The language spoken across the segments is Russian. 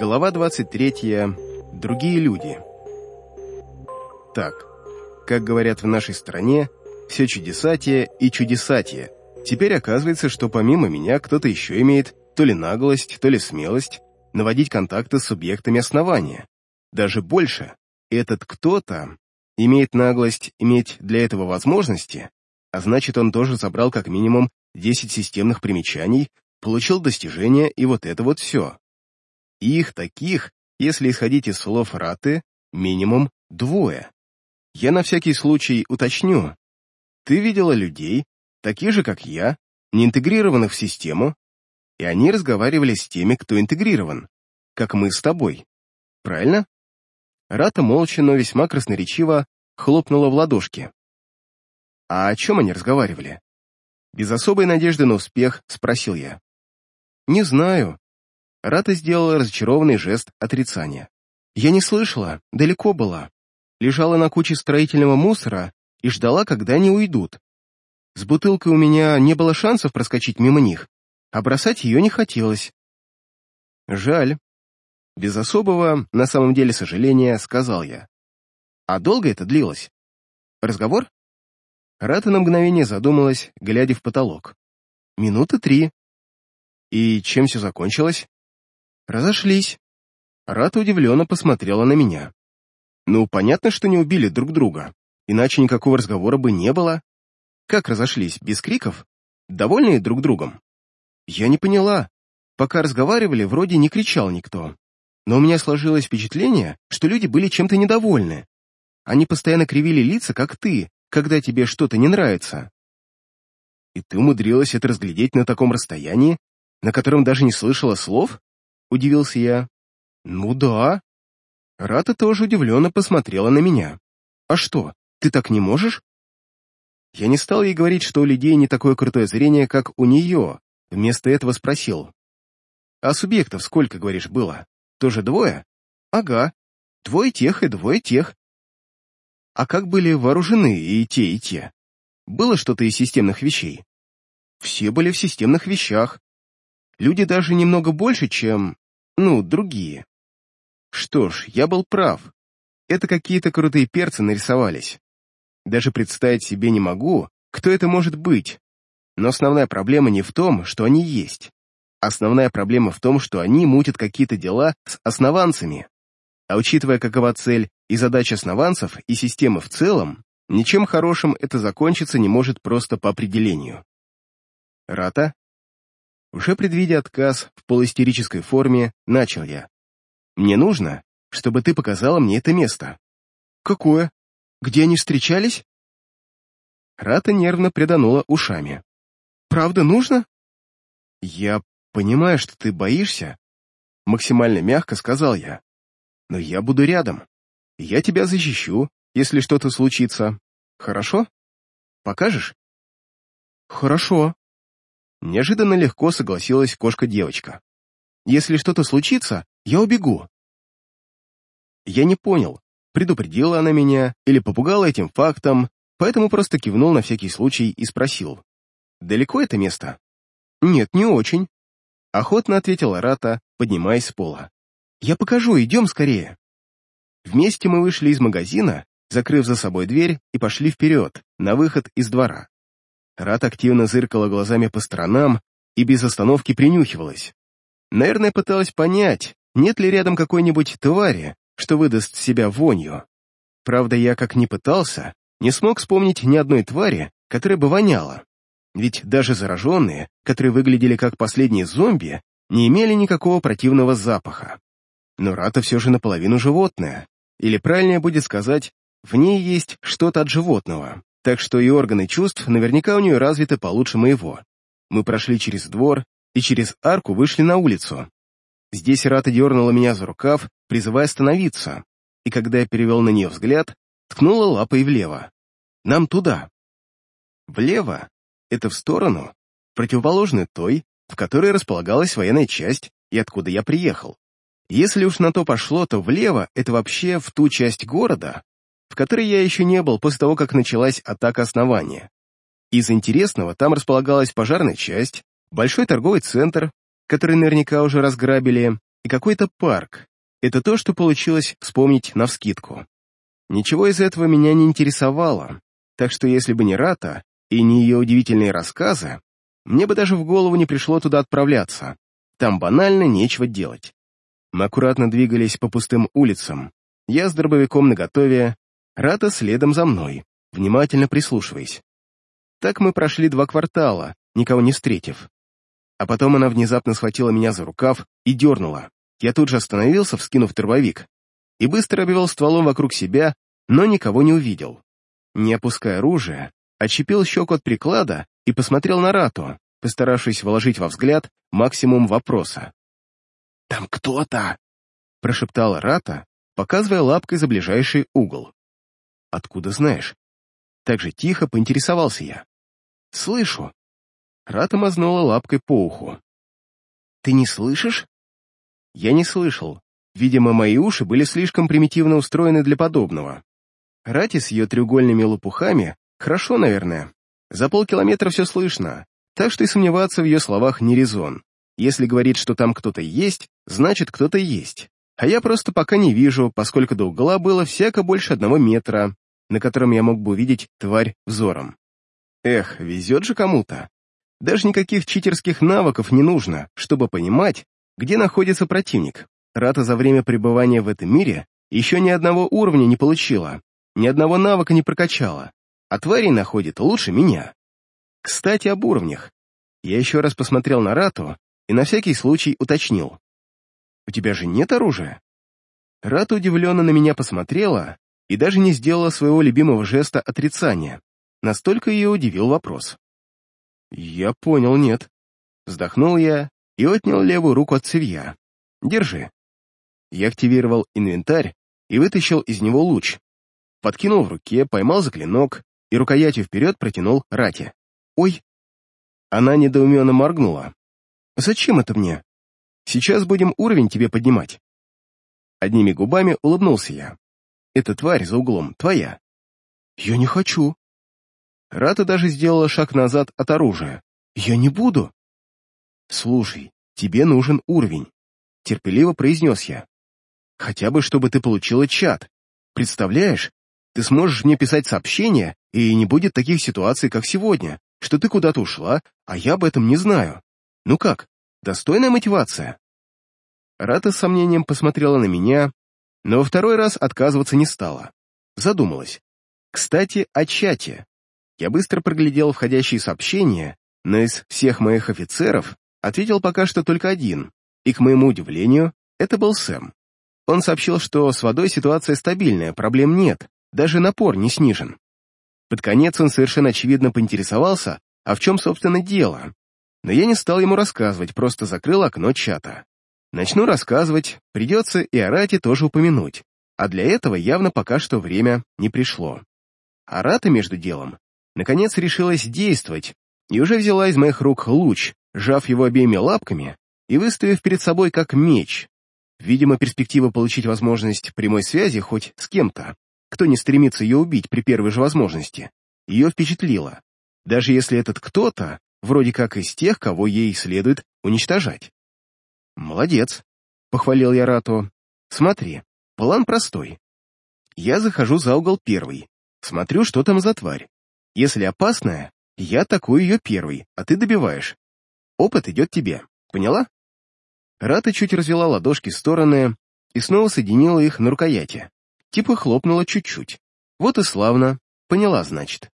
Глава 23. Другие люди. Так, как говорят в нашей стране, все чудесатие и чудесатие. Теперь оказывается, что помимо меня кто-то еще имеет то ли наглость, то ли смелость наводить контакты с субъектами основания. Даже больше, этот кто-то имеет наглость иметь для этого возможности, а значит, он тоже забрал как минимум 10 системных примечаний, получил достижения и вот это вот все. Их таких, если исходить из слов Раты, минимум двое. Я на всякий случай уточню. Ты видела людей, таких же, как я, не интегрированных в систему, и они разговаривали с теми, кто интегрирован, как мы с тобой. Правильно? Рата молча, но весьма красноречиво хлопнула в ладошки. А о чем они разговаривали? Без особой надежды на успех спросил я. Не знаю, Рата сделала разочарованный жест отрицания. «Я не слышала, далеко была. Лежала на куче строительного мусора и ждала, когда они уйдут. С бутылкой у меня не было шансов проскочить мимо них, а бросать ее не хотелось». «Жаль». Без особого, на самом деле, сожаления, сказал я. «А долго это длилось? Разговор?» Рата на мгновение задумалась, глядя в потолок. «Минуты три». «И чем все закончилось?» Разошлись. Рата удивленно посмотрела на меня. Ну, понятно, что не убили друг друга, иначе никакого разговора бы не было. Как разошлись, без криков? Довольные друг другом? Я не поняла. Пока разговаривали, вроде не кричал никто. Но у меня сложилось впечатление, что люди были чем-то недовольны. Они постоянно кривили лица, как ты, когда тебе что-то не нравится. И ты умудрилась это разглядеть на таком расстоянии, на котором даже не слышала слов? — удивился я. «Ну да». Рата тоже удивленно посмотрела на меня. «А что, ты так не можешь?» Я не стал ей говорить, что у людей не такое крутое зрение, как у нее. Вместо этого спросил. «А субъектов сколько, говоришь, было? Тоже двое?» «Ага. Двое тех и двое тех». «А как были вооружены и те, и те? Было что-то из системных вещей?» «Все были в системных вещах. Люди даже немного больше, чем... Ну, другие. Что ж, я был прав. Это какие-то крутые перцы нарисовались. Даже представить себе не могу, кто это может быть. Но основная проблема не в том, что они есть. Основная проблема в том, что они мутят какие-то дела с основанцами. А учитывая, какова цель и задача основанцев и системы в целом, ничем хорошим это закончиться не может просто по определению. Рата уже предвидя отказ в полуистерической форме, начал я. «Мне нужно, чтобы ты показала мне это место». «Какое? Где они встречались?» Рата нервно приданула ушами. «Правда нужно?» «Я понимаю, что ты боишься», — максимально мягко сказал я. «Но я буду рядом. Я тебя защищу, если что-то случится. Хорошо? Покажешь?» «Хорошо», Неожиданно легко согласилась кошка-девочка. «Если что-то случится, я убегу». Я не понял, предупредила она меня или попугала этим фактом, поэтому просто кивнул на всякий случай и спросил. «Далеко это место?» «Нет, не очень», — охотно ответила Рата, поднимаясь с пола. «Я покажу, идем скорее». Вместе мы вышли из магазина, закрыв за собой дверь, и пошли вперед, на выход из двора. Рат активно зыркала глазами по сторонам и без остановки принюхивалась. Наверное, пыталась понять, нет ли рядом какой-нибудь твари, что выдаст себя вонью. Правда, я как ни пытался, не смог вспомнить ни одной твари, которая бы воняла. Ведь даже зараженные, которые выглядели как последние зомби, не имели никакого противного запаха. Но Рата все же наполовину животное, или правильнее будет сказать, в ней есть что-то от животного так что и органы чувств наверняка у нее развиты получше моего. Мы прошли через двор и через арку вышли на улицу. Здесь Рата дернула меня за рукав, призывая остановиться, и когда я перевел на нее взгляд, ткнула лапой влево. Нам туда. Влево — это в сторону, противоположную той, в которой располагалась военная часть и откуда я приехал. Если уж на то пошло, то влево — это вообще в ту часть города, в которой я еще не был после того, как началась атака основания. Из интересного там располагалась пожарная часть, большой торговый центр, который наверняка уже разграбили, и какой-то парк. Это то, что получилось вспомнить навскидку. Ничего из этого меня не интересовало, так что если бы не Рата и не ее удивительные рассказы, мне бы даже в голову не пришло туда отправляться. Там банально нечего делать. Мы аккуратно двигались по пустым улицам. Я с дробовиком наготове, Рата следом за мной, внимательно прислушиваясь. Так мы прошли два квартала, никого не встретив. А потом она внезапно схватила меня за рукав и дернула. Я тут же остановился, вскинув дробовик, и быстро обвел стволом вокруг себя, но никого не увидел. Не опуская оружие, отщепил щеку от приклада и посмотрел на Рату, постаравшись вложить во взгляд максимум вопроса. «Там кто-то!» — прошептала Рата, показывая лапкой за ближайший угол. «Откуда знаешь?» Так же тихо поинтересовался я. «Слышу». Рата мазнула лапкой по уху. «Ты не слышишь?» Я не слышал. Видимо, мои уши были слишком примитивно устроены для подобного. Рати с ее треугольными лопухами хорошо, наверное. За полкилометра все слышно, так что и сомневаться в ее словах не резон. Если говорит, что там кто-то есть, значит, кто-то есть. А я просто пока не вижу, поскольку до угла было всяко больше одного метра, на котором я мог бы увидеть тварь взором. Эх, везет же кому-то. Даже никаких читерских навыков не нужно, чтобы понимать, где находится противник. Рата за время пребывания в этом мире еще ни одного уровня не получила, ни одного навыка не прокачала, а тварей находит лучше меня. Кстати, об уровнях. Я еще раз посмотрел на Рату и на всякий случай уточнил. «У тебя же нет оружия?» Рата удивленно на меня посмотрела и даже не сделала своего любимого жеста отрицания. Настолько ее удивил вопрос. «Я понял, нет». Вздохнул я и отнял левую руку от цевья. «Держи». Я активировал инвентарь и вытащил из него луч. Подкинул в руке, поймал за клинок и рукоятью вперед протянул Рате. «Ой!» Она недоуменно моргнула. «Зачем это мне? Сейчас будем уровень тебе поднимать». Одними губами улыбнулся я. «Эта тварь за углом твоя». «Я не хочу». Рата даже сделала шаг назад от оружия. «Я не буду». «Слушай, тебе нужен уровень», — терпеливо произнес я. «Хотя бы, чтобы ты получила чат. Представляешь, ты сможешь мне писать сообщения, и не будет таких ситуаций, как сегодня, что ты куда-то ушла, а я об этом не знаю. Ну как, достойная мотивация?» Рата с сомнением посмотрела на меня, но во второй раз отказываться не стала. Задумалась. Кстати, о чате. Я быстро проглядел входящие сообщения, но из всех моих офицеров Ответил пока что только один, и, к моему удивлению, это был Сэм. Он сообщил, что с водой ситуация стабильная, проблем нет, даже напор не снижен. Под конец он совершенно очевидно поинтересовался, а в чем, собственно, дело. Но я не стал ему рассказывать, просто закрыл окно чата. Начну рассказывать, придется и Арате тоже упомянуть, а для этого явно пока что время не пришло. Арата, между делом, наконец решилась действовать и уже взяла из моих рук луч, сжав его обеими лапками и выставив перед собой как меч. Видимо, перспектива получить возможность прямой связи хоть с кем-то, кто не стремится ее убить при первой же возможности, ее впечатлила, даже если этот кто-то вроде как из тех, кого ей следует уничтожать. «Молодец», — похвалил я Рату. «Смотри, план простой. Я захожу за угол первый, смотрю, что там за тварь. Если опасная, я атакую ее первый, а ты добиваешь. Опыт идет тебе. Поняла?» Рата чуть развела ладошки в стороны и снова соединила их на рукояти. Типа хлопнула чуть-чуть. Вот и славно. Поняла, значит.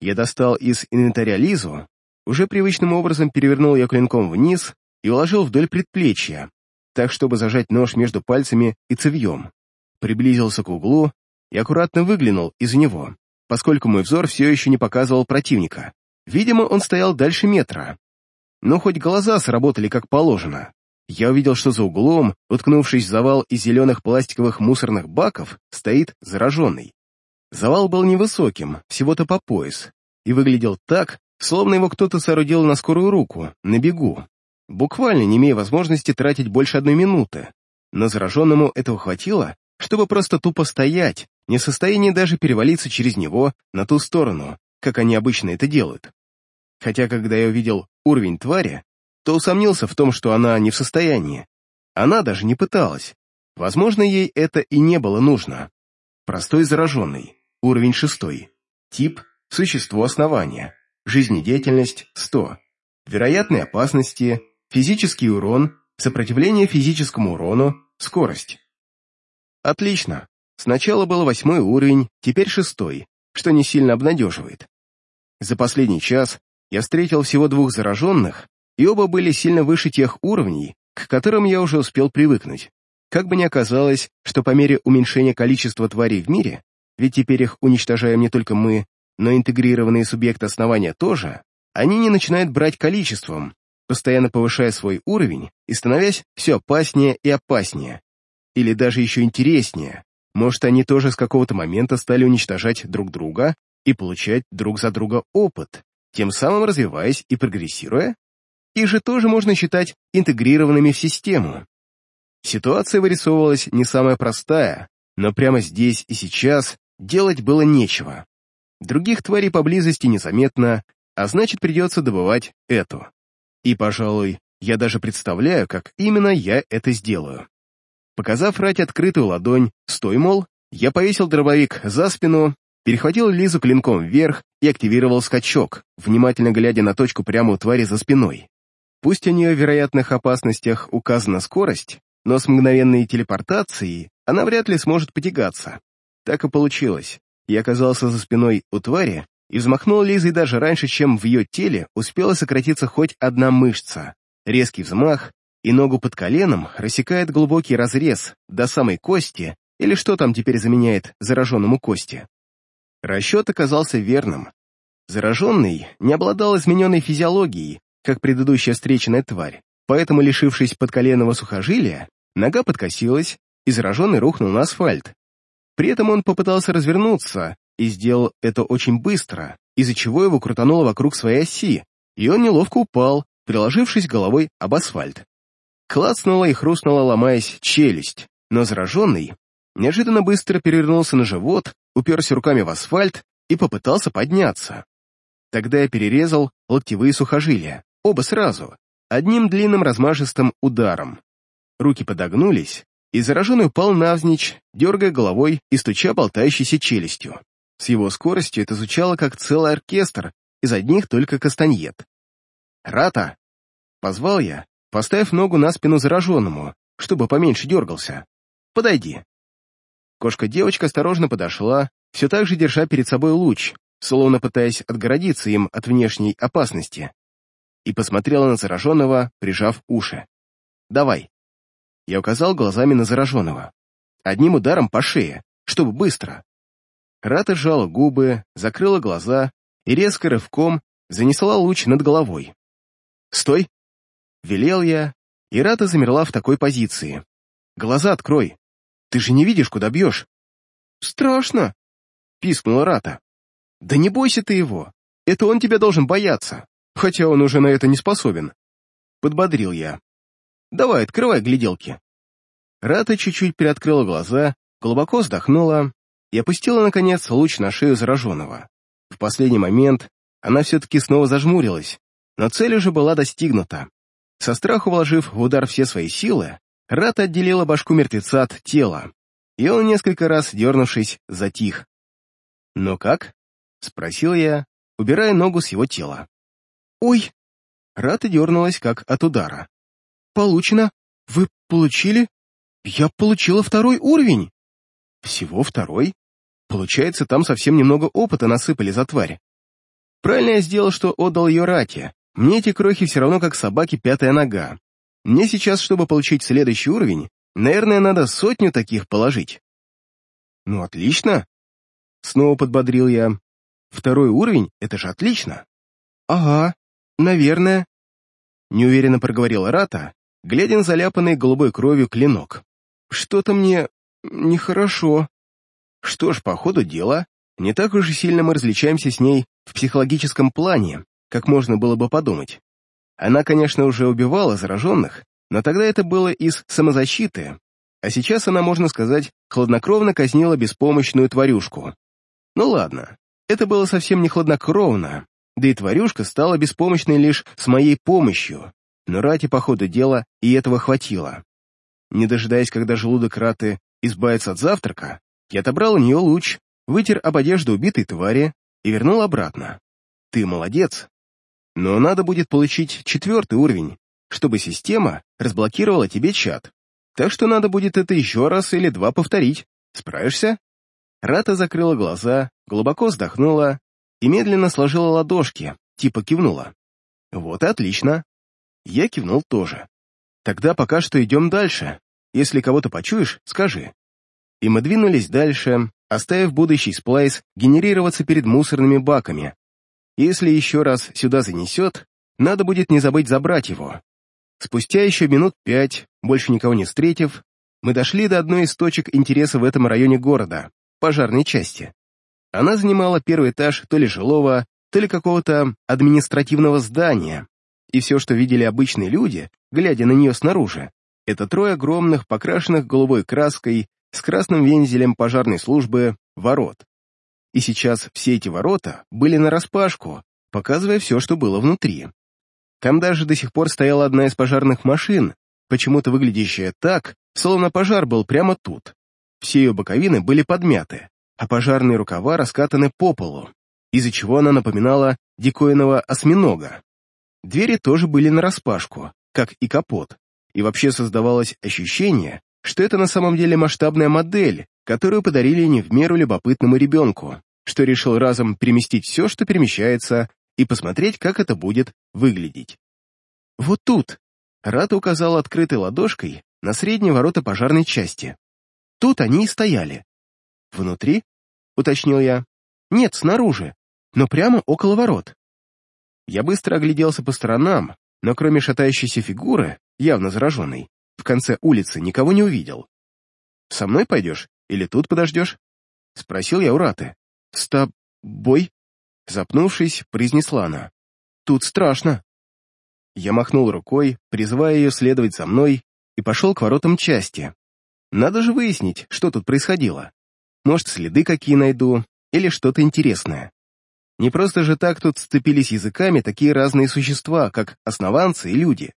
Я достал из инвентаря Лизу, уже привычным образом перевернул ее клинком вниз и уложил вдоль предплечья, так, чтобы зажать нож между пальцами и цевьем. Приблизился к углу и аккуратно выглянул из него, поскольку мой взор все еще не показывал противника. Видимо, он стоял дальше метра, но хоть глаза сработали как положено. Я увидел, что за углом, уткнувшись в завал из зеленых пластиковых мусорных баков, стоит зараженный. Завал был невысоким, всего-то по пояс, и выглядел так, словно его кто-то соорудил на скорую руку, на бегу, буквально не имея возможности тратить больше одной минуты. Но зараженному этого хватило, чтобы просто тупо стоять, не в состоянии даже перевалиться через него на ту сторону, как они обычно это делают хотя когда я увидел уровень твари, то усомнился в том, что она не в состоянии. Она даже не пыталась. Возможно, ей это и не было нужно. Простой зараженный, уровень шестой. Тип – существо основания. Жизнедеятельность – 100. Вероятные опасности, физический урон, сопротивление физическому урону, скорость. Отлично. Сначала был восьмой уровень, теперь шестой, что не сильно обнадеживает. За последний час я встретил всего двух зараженных, и оба были сильно выше тех уровней, к которым я уже успел привыкнуть. Как бы ни оказалось, что по мере уменьшения количества тварей в мире, ведь теперь их уничтожаем не только мы, но интегрированные субъекты основания тоже, они не начинают брать количеством, постоянно повышая свой уровень и становясь все опаснее и опаснее. Или даже еще интереснее, может, они тоже с какого-то момента стали уничтожать друг друга и получать друг за друга опыт, тем самым развиваясь и прогрессируя? Их же тоже можно считать интегрированными в систему. Ситуация вырисовывалась не самая простая, но прямо здесь и сейчас делать было нечего. Других тварей поблизости незаметно, а значит придется добывать эту. И, пожалуй, я даже представляю, как именно я это сделаю. Показав Рать открытую ладонь, стой, мол, я повесил дробовик за спину, перехватил Лизу клинком вверх и активировал скачок, внимательно глядя на точку прямо у твари за спиной. Пусть у нее в вероятных опасностях указана скорость, но с мгновенной телепортацией она вряд ли сможет потягаться. Так и получилось. Я оказался за спиной у твари и взмахнул Лизой даже раньше, чем в ее теле успела сократиться хоть одна мышца. Резкий взмах, и ногу под коленом рассекает глубокий разрез до самой кости, или что там теперь заменяет зараженному кости. Расчет оказался верным. Зараженный не обладал измененной физиологией, как предыдущая встреченная тварь, поэтому, лишившись подколенного сухожилия, нога подкосилась, и зараженный рухнул на асфальт. При этом он попытался развернуться и сделал это очень быстро, из-за чего его крутануло вокруг своей оси, и он неловко упал, приложившись головой об асфальт. Клацнула и хрустнула, ломаясь, челюсть, но зараженный неожиданно быстро перевернулся на живот, уперся руками в асфальт и попытался подняться. Тогда я перерезал локтевые сухожилия, оба сразу, одним длинным размашистым ударом. Руки подогнулись, и зараженный упал навзничь, дергая головой и стуча болтающейся челюстью. С его скоростью это звучало как целый оркестр из одних только кастаньет. «Рата!» — позвал я, поставив ногу на спину зараженному, чтобы поменьше дергался. «Подойди». Кошка-девочка осторожно подошла, все так же держа перед собой луч, словно пытаясь отгородиться им от внешней опасности, и посмотрела на зараженного, прижав уши. «Давай». Я указал глазами на зараженного. Одним ударом по шее, чтобы быстро. Рата сжала губы, закрыла глаза и резко рывком занесла луч над головой. «Стой!» Велел я, и Рата замерла в такой позиции. «Глаза открой! Ты же не видишь, куда бьешь!» «Страшно!» — пискнула Рата. «Да не бойся ты его! Это он тебя должен бояться, хотя он уже на это не способен!» Подбодрил я. «Давай, открывай гляделки!» Рата чуть-чуть приоткрыла глаза, глубоко вздохнула и опустила, наконец, луч на шею зараженного. В последний момент она все-таки снова зажмурилась, но цель уже была достигнута. Со страху вложив в удар все свои силы, Рат отделила башку мертвеца от тела, и он, несколько раз дернувшись, затих. «Ну как?» — спросил я, убирая ногу с его тела. «Ой!» Рата дернулась, как от удара. «Получено! Вы получили? Я получила второй уровень!» «Всего второй? Получается, там совсем немного опыта насыпали за тварь. Правильно я сделал, что отдал ее Рате, мне эти крохи все равно как собаке пятая нога. Мне сейчас, чтобы получить следующий уровень, наверное, надо сотню таких положить. Ну, отлично. Снова подбодрил я. Второй уровень — это же отлично. Ага, наверное. Неуверенно проговорила Рата, глядя на заляпанный голубой кровью клинок. Что-то мне нехорошо. Что ж, по ходу дела, не так уж и сильно мы различаемся с ней в психологическом плане, как можно было бы подумать. Она, конечно, уже убивала зараженных, но тогда это было из самозащиты, а сейчас она, можно сказать, хладнокровно казнила беспомощную тварюшку. Ну ладно, это было совсем не хладнокровно, да и тварюшка стала беспомощной лишь с моей помощью, но Рати, по ходу дела, и этого хватило. Не дожидаясь, когда желудок Раты избавится от завтрака, я отобрал у нее луч, вытер об одежду убитой твари и вернул обратно. Ты молодец. Но надо будет получить четвертый уровень, чтобы система разблокировала тебе чат. Так что надо будет это еще раз или два повторить. Справишься?» Рата закрыла глаза, глубоко вздохнула и медленно сложила ладошки, типа кивнула. «Вот и отлично». Я кивнул тоже. «Тогда пока что идем дальше. Если кого-то почуешь, скажи». И мы двинулись дальше, оставив будущий сплайс генерироваться перед мусорными баками. Если еще раз сюда занесет, надо будет не забыть забрать его. Спустя еще минут пять, больше никого не встретив, мы дошли до одной из точек интереса в этом районе города — пожарной части. Она занимала первый этаж то ли жилого, то ли какого-то административного здания, и все, что видели обычные люди, глядя на нее снаружи, это трое огромных, покрашенных голубой краской, с красным вензелем пожарной службы, ворот. И сейчас все эти ворота были нараспашку, показывая все, что было внутри. Там даже до сих пор стояла одна из пожарных машин, почему-то выглядящая так, словно пожар был прямо тут. Все ее боковины были подмяты, а пожарные рукава раскатаны по полу, из-за чего она напоминала диковинного осьминога. Двери тоже были нараспашку, как и капот, и вообще создавалось ощущение, что это на самом деле масштабная модель, которую подарили не в меру любопытному ребенку, что решил разом переместить все, что перемещается, и посмотреть, как это будет выглядеть. Вот тут Рата указал открытой ладошкой на средние ворота пожарной части. Тут они и стояли. «Внутри?» — уточнил я. «Нет, снаружи, но прямо около ворот». Я быстро огляделся по сторонам, но кроме шатающейся фигуры, явно зараженной, в конце улицы никого не увидел. «Со мной пойдешь или тут подождешь?» — спросил я у Раты. «С тобой?» Запнувшись, произнесла она. «Тут страшно». Я махнул рукой, призывая ее следовать за мной, и пошел к воротам части. Надо же выяснить, что тут происходило. Может, следы какие найду, или что-то интересное. Не просто же так тут сцепились языками такие разные существа, как основанцы и люди.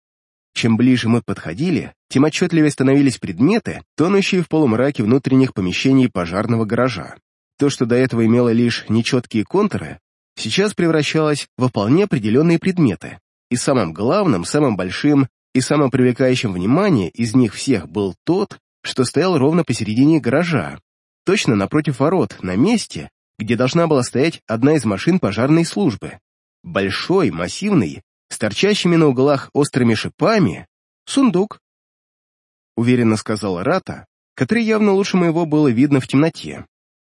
Чем ближе мы подходили, тем отчетливее становились предметы, тонущие в полумраке внутренних помещений пожарного гаража. То, что до этого имело лишь нечеткие контуры, сейчас превращалось в вполне определенные предметы. И самым главным, самым большим и самым привлекающим внимание из них всех был тот, что стоял ровно посередине гаража, точно напротив ворот, на месте, где должна была стоять одна из машин пожарной службы. Большой, массивный, с торчащими на углах острыми шипами, сундук. Уверенно сказала Рата, который явно лучше моего было видно в темноте.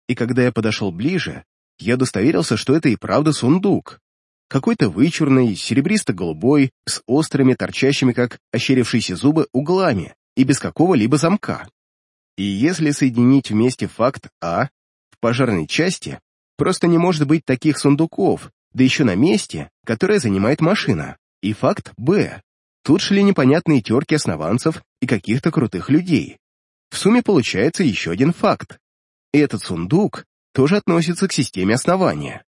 И когда я подошел ближе, я удостоверился, что это и правда сундук. Какой-то вычурный, серебристо-голубой, с острыми, торчащими, как ощерившиеся зубы, углами и без какого-либо замка. И если соединить вместе факт А, в пожарной части просто не может быть таких сундуков, да еще на месте, которое занимает машина. И факт Б. Тут шли непонятные терки основанцев и каких-то крутых людей. В сумме получается еще один факт. Этот сундук тоже относится к системе основания.